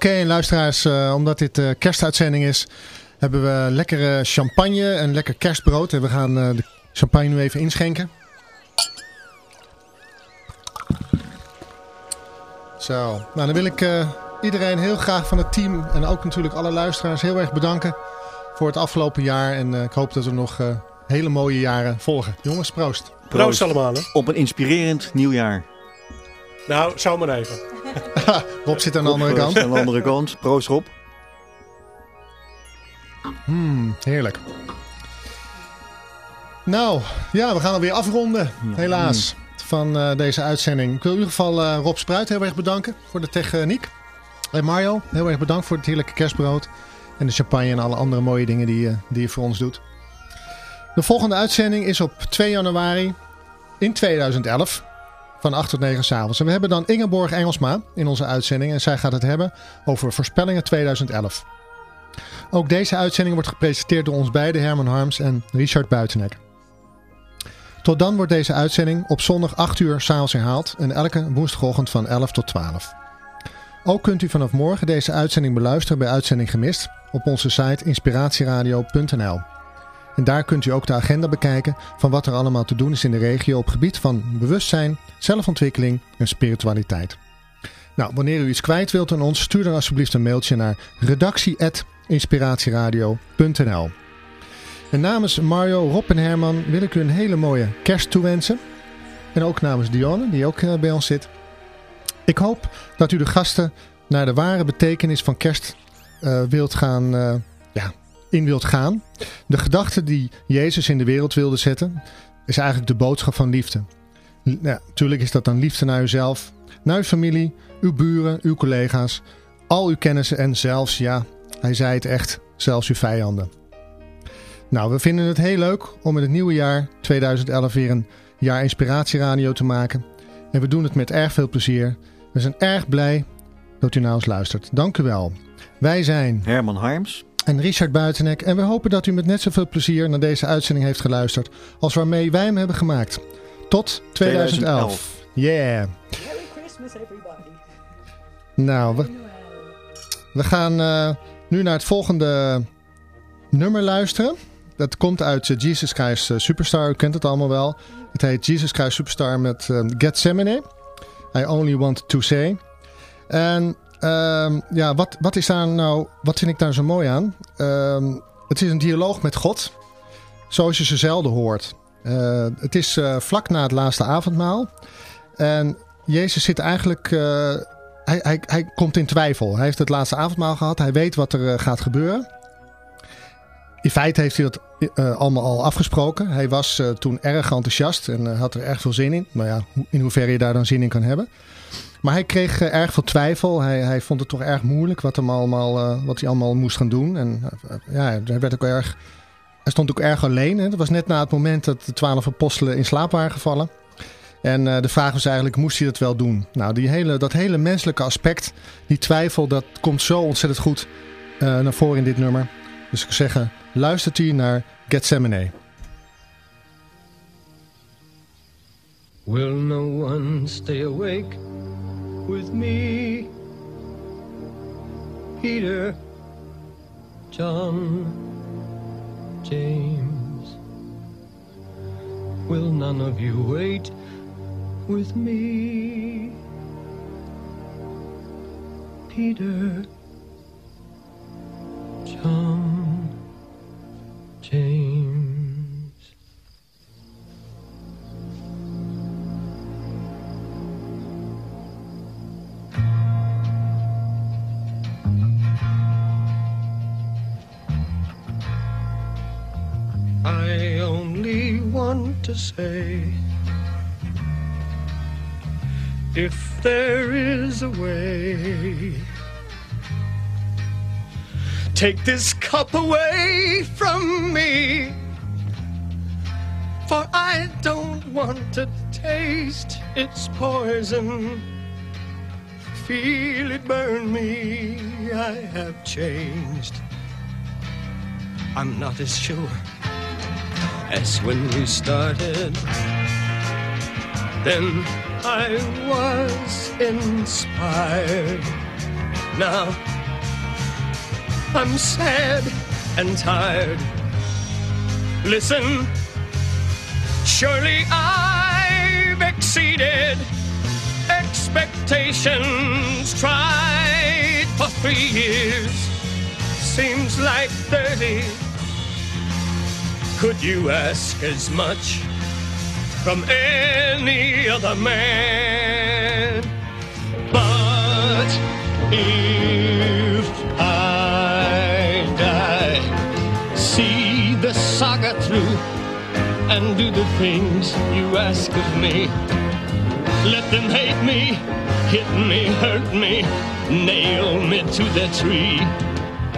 Oké, en luisteraars, eh, omdat dit eh, kerstuitzending is, hebben we lekkere champagne en lekker kerstbrood. En we gaan eh, de champagne nu even inschenken. Zo, nou dan wil ik eh, iedereen heel graag van het team en ook natuurlijk alle luisteraars heel erg bedanken voor het afgelopen jaar. En eh, ik hoop dat er nog eh, hele mooie jaren volgen. Jongens, proost. Proost allemaal. Hè? Op een inspirerend nieuwjaar. Nou, zou maar even. Rob zit aan de andere Rob, kant. Aan de andere kant. Proost Rob. Hmm, heerlijk. Nou, ja, we gaan alweer afronden, helaas, van eh, deze uitzending. Ik wil in ieder geval eh, Rob Spruit heel erg bedanken voor de techniek. En Mario, heel erg bedankt voor het heerlijke kerstbrood. En de champagne en alle andere mooie dingen die, je- die je voor ons doet. De volgende uitzending is op 2 januari in 2011. Van 8 tot 9 s'avonds. En we hebben dan Ingeborg Engelsma in onze uitzending. En zij gaat het hebben over voorspellingen 2011. Ook deze uitzending wordt gepresenteerd door ons beiden Herman Harms en Richard Buitenek. Tot dan wordt deze uitzending op zondag 8 uur s'avonds herhaald en elke woensdagochtend van 11 tot 12. Ook kunt u vanaf morgen deze uitzending beluisteren bij Uitzending Gemist op onze site inspiratieradio.nl. En daar kunt u ook de agenda bekijken van wat er allemaal te doen is in de regio op gebied van bewustzijn, zelfontwikkeling en spiritualiteit. Nou, wanneer u iets kwijt wilt aan ons, stuur dan alsjeblieft een mailtje naar redactie.inspiratieradio.nl. En namens Mario, Rob en Herman wil ik u een hele mooie kerst toewensen. En ook namens Dionne, die ook eh, bij ons zit. Ik hoop dat u de gasten naar de ware betekenis van kerst eh, wilt gaan, ja, in wilt gaan. De gedachte die Jezus in de wereld wilde zetten, is eigenlijk de boodschap van liefde. Natuurlijk is dat dan liefde naar uzelf, naar uw familie, uw buren, uw collega's, al uw kennissen en zelfs, ja, hij zei het echt, zelfs uw vijanden. Nou, we vinden het heel leuk om in het nieuwe jaar 2011 weer een jaar inspiratieradio te maken. En we doen het met erg veel plezier. We zijn erg blij dat u naar ons luistert. Dank u wel. Wij zijn Herman Harms en Richard Buitenek en we hopen dat u met net zoveel plezier naar deze uitzending heeft geluisterd als waarmee wij hem hebben gemaakt. Tot 2011. Yeah. Merry Christmas, everybody. Nou, we, we gaan eh, nu naar het volgende nummer luisteren. Dat komt uit eh, Jesus Christ eh, Superstar. U kent het allemaal wel. Het heet Jesus Christ Superstar met eh, Gethsemane. I Only Want To Say. En ehm, ja, wat, wat is daar nou, wat vind ik daar zo mooi aan? Ehm, het is een dialoog met God. Zoals je ze zelden hoort. Eh, het is eh, vlak na het laatste avondmaal. En Jezus zit eigenlijk... eh, hij, hij, hij komt in twijfel. Hij heeft het laatste avondmaal gehad. Hij weet wat er gaat gebeuren. In feite heeft hij dat allemaal al afgesproken. Hij was toen erg enthousiast en had er erg veel zin in. Maar ja, hoe- in hoeverre je daar dan zin in kan hebben. Maar hij kreeg eh, erg veel twijfel. Hij, hij vond het toch erg moeilijk wat, hem allemaal, eh, wat hij allemaal moest gaan doen. En eh, ja, hij, werd ook erg, hij stond ook erg alleen. Hè. Dat was net na het moment dat de twaalf apostelen in slaap waren gevallen. En de vraag was eigenlijk, moest hij dat wel doen? Nou, die hele, dat hele menselijke aspect, die twijfel, dat komt zo ontzettend goed naar voren in dit nummer. Dus ik zou zeggen, luistert u naar Gethsemane. Will no one stay awake with me? Peter, John, James. Will none of you wait with me? Peter, John, James. To say if there is a way, take this cup away from me, for I don't want to taste its poison. Feel it burn me, I have changed. I'm not as sure as when we started. Then I was inspired. Now I'm sad and tired. Listen, surely I've exceeded expectations. Tried for three years seems like thirty. Could you ask as much from any other man? But if I die, see the saga through and do the things you ask of me. Let them hate me, hit me, hurt me, nail me to the tree.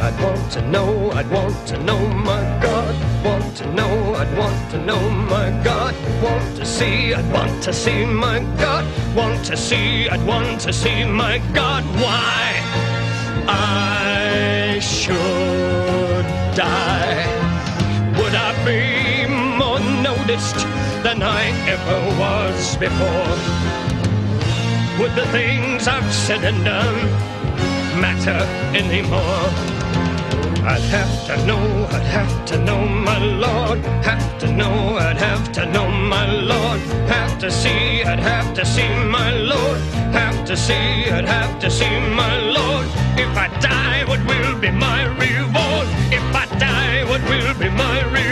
I'd want to know, I'd want to know my God. To know, I'd want to know my God. Want to see, I'd want to see my God. Want to see, I'd want to see my God. Why I should die? Would I be more noticed than I ever was before? Would the things I've said and done matter anymore? I'd have to know, I'd have to know my Lord. Have to know, I'd have to know my Lord. Have to see, I'd have to see my Lord. Have to see, I'd have to see my Lord. If I die, what will be my reward? If I die, what will be my reward?